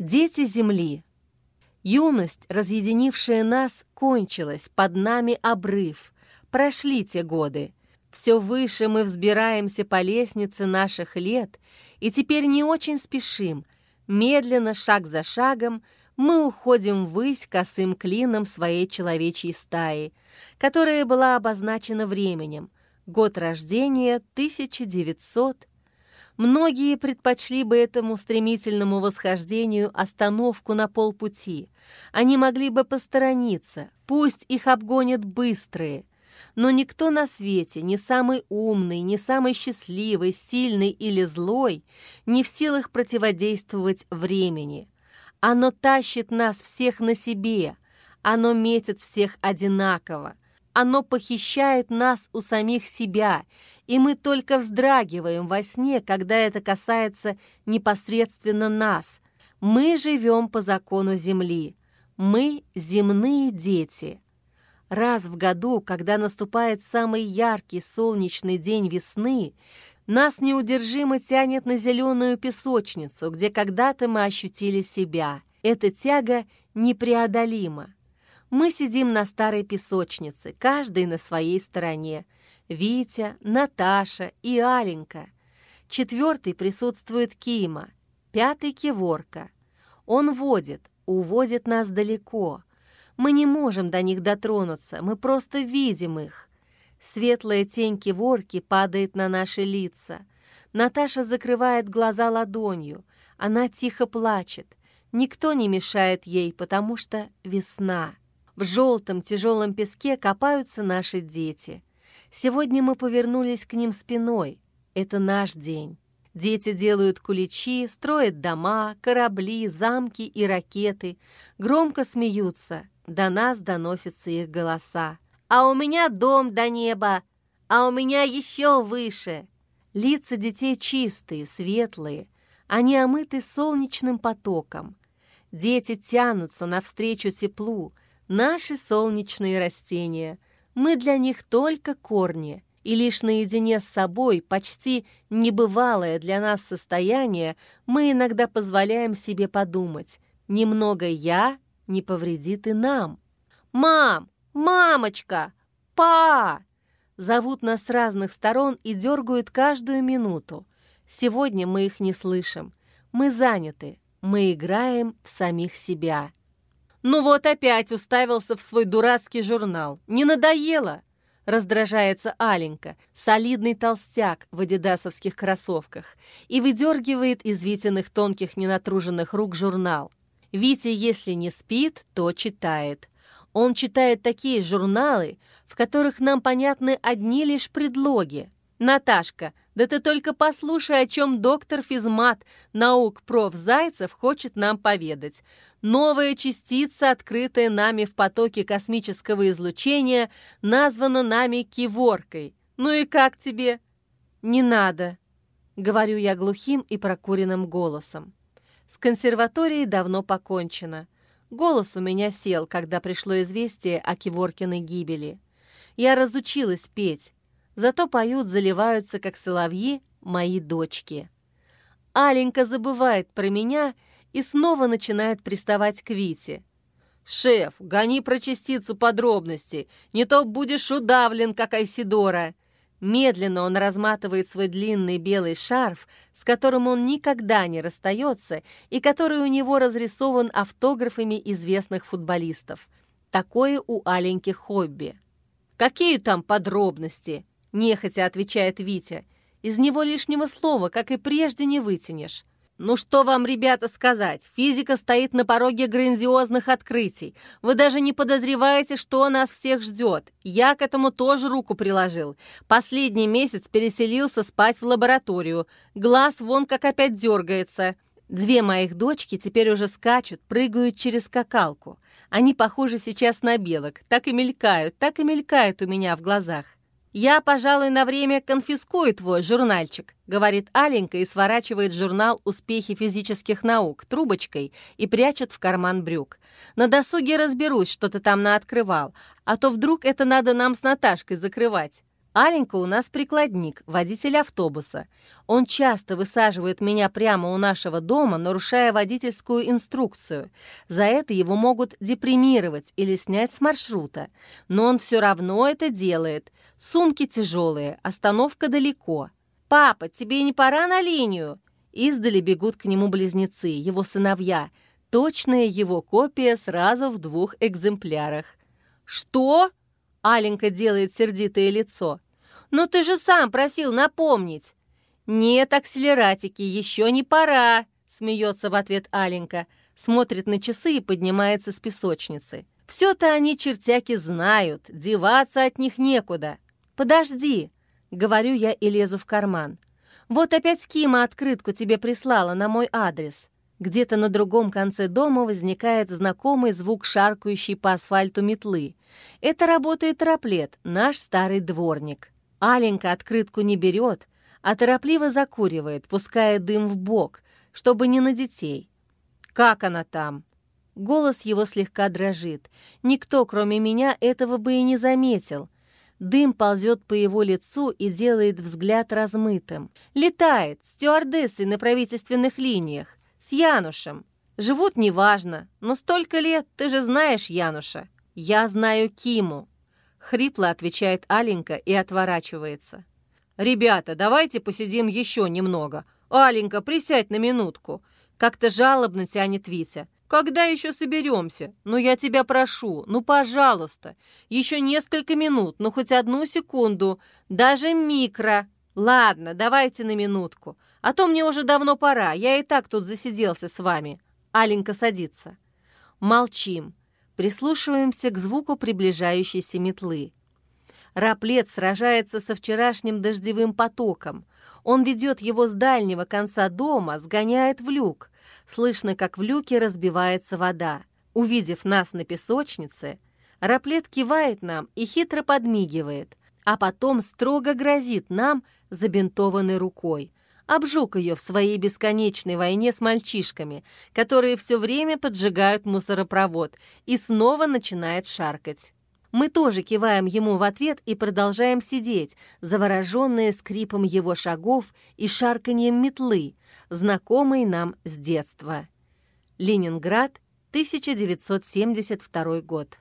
Дети Земли. Юность, разъединившая нас, кончилась, под нами обрыв. Прошли те годы. Все выше мы взбираемся по лестнице наших лет, и теперь не очень спешим. Медленно, шаг за шагом, мы уходим ввысь косым клином своей человечьей стаи, которая была обозначена временем. Год рождения 1900 Многие предпочли бы этому стремительному восхождению остановку на полпути. Они могли бы посторониться, пусть их обгонят быстрые. Но никто на свете, ни самый умный, ни самый счастливый, сильный или злой, не в силах противодействовать времени. Оно тащит нас всех на себе, оно метит всех одинаково. Оно похищает нас у самих себя, и мы только вздрагиваем во сне, когда это касается непосредственно нас. Мы живем по закону Земли. Мы — земные дети. Раз в году, когда наступает самый яркий солнечный день весны, нас неудержимо тянет на зеленую песочницу, где когда-то мы ощутили себя. Эта тяга непреодолима. Мы сидим на старой песочнице, каждый на своей стороне. Витя, Наташа и Аленька. Четвертый присутствует Кима, пятый — Киворка. Он водит, уводит нас далеко. Мы не можем до них дотронуться, мы просто видим их. Светлая тень Киворки падает на наши лица. Наташа закрывает глаза ладонью. Она тихо плачет. Никто не мешает ей, потому что весна. В желтом тяжелом песке копаются наши дети. Сегодня мы повернулись к ним спиной. Это наш день. Дети делают куличи, строят дома, корабли, замки и ракеты. Громко смеются. До нас доносятся их голоса. «А у меня дом до неба! А у меня еще выше!» Лица детей чистые, светлые. Они омыты солнечным потоком. Дети тянутся навстречу теплу, Наши солнечные растения. Мы для них только корни. И лишь наедине с собой, почти небывалое для нас состояние, мы иногда позволяем себе подумать. Немного «я» не повредит и нам. «Мам! Мамочка! Па!» Зовут нас с разных сторон и дергают каждую минуту. Сегодня мы их не слышим. Мы заняты. Мы играем в самих себя. «Ну вот опять уставился в свой дурацкий журнал. Не надоело?» Раздражается Аленька, солидный толстяк в адидасовских кроссовках, и выдергивает из Витиных тонких ненатруженных рук журнал. Витя, если не спит, то читает. Он читает такие журналы, в которых нам понятны одни лишь предлоги. «Наташка, да ты только послушай, о чем доктор физмат наук проф. Зайцев хочет нам поведать. Новая частица, открытая нами в потоке космического излучения, названа нами киворкой. Ну и как тебе? Не надо, говорю я глухим и прокуренным голосом. С консерваторией давно покончено. Голос у меня сел, когда пришло известие о Киворкиной гибели. Я разучилась петь, зато поют, заливаются, как соловьи, мои дочки. Аленька забывает про меня и снова начинает приставать к Вите. «Шеф, гони про частицу подробностей, не то будешь удавлен, как Айсидора!» Медленно он разматывает свой длинный белый шарф, с которым он никогда не расстается и который у него разрисован автографами известных футболистов. Такое у Аленьки хобби. «Какие там подробности?» — нехотя отвечает Витя. «Из него лишнего слова, как и прежде, не вытянешь». «Ну что вам, ребята, сказать? Физика стоит на пороге грандиозных открытий. Вы даже не подозреваете, что нас всех ждет. Я к этому тоже руку приложил. Последний месяц переселился спать в лабораторию. Глаз вон как опять дергается». Две моих дочки теперь уже скачут, прыгают через скакалку. Они похожи сейчас на белок, так и мелькают, так и мелькают у меня в глазах. «Я, пожалуй, на время конфискую твой журнальчик», говорит Аленька и сворачивает журнал «Успехи физических наук» трубочкой и прячет в карман брюк. «На досуге разберусь, что ты там наоткрывал, а то вдруг это надо нам с Наташкой закрывать». Аленька у нас прикладник, водитель автобуса. Он часто высаживает меня прямо у нашего дома, нарушая водительскую инструкцию. За это его могут депримировать или снять с маршрута. Но он все равно это делает. Сумки тяжелые, остановка далеко. «Папа, тебе не пора на линию?» Издали бегут к нему близнецы, его сыновья. Точная его копия сразу в двух экземплярах. «Что?» Аленька делает сердитое лицо. «Ну ты же сам просил напомнить!» «Нет, акселератики, еще не пора!» Смеется в ответ Аленька, смотрит на часы и поднимается с песочницы. «Все-то они, чертяки, знают, деваться от них некуда!» «Подожди!» — говорю я и лезу в карман. «Вот опять Кима открытку тебе прислала на мой адрес». Где-то на другом конце дома возникает знакомый звук шаркающей по асфальту метлы. Это работает тороплет, наш старый дворник. Аленька открытку не берет, а торопливо закуривает, пуская дым в бок, чтобы не на детей. «Как она там?» Голос его слегка дрожит. Никто, кроме меня, этого бы и не заметил. Дым ползет по его лицу и делает взгляд размытым. Летает, стюардессой на правительственных линиях. С Янушем. Живут неважно, но столько лет, ты же знаешь Януша. Я знаю Киму. Хрипло отвечает Аленька и отворачивается. «Ребята, давайте посидим еще немного. Аленька, присядь на минутку». Как-то жалобно тянет Витя. «Когда еще соберемся? Ну, я тебя прошу, ну, пожалуйста. Еще несколько минут, ну, хоть одну секунду, даже микро. Ладно, давайте на минутку. А то мне уже давно пора, я и так тут засиделся с вами». Аленька садится. Молчим, прислушиваемся к звуку приближающейся метлы. Раплет сражается со вчерашним дождевым потоком. Он ведет его с дальнего конца дома, сгоняет в люк. Слышно, как в люке разбивается вода. Увидев нас на песочнице, Раплет кивает нам и хитро подмигивает, а потом строго грозит нам забинтованной рукой обжег ее в своей бесконечной войне с мальчишками, которые все время поджигают мусоропровод, и снова начинает шаркать. Мы тоже киваем ему в ответ и продолжаем сидеть, завороженные скрипом его шагов и шарканьем метлы, знакомой нам с детства. Ленинград, 1972 год.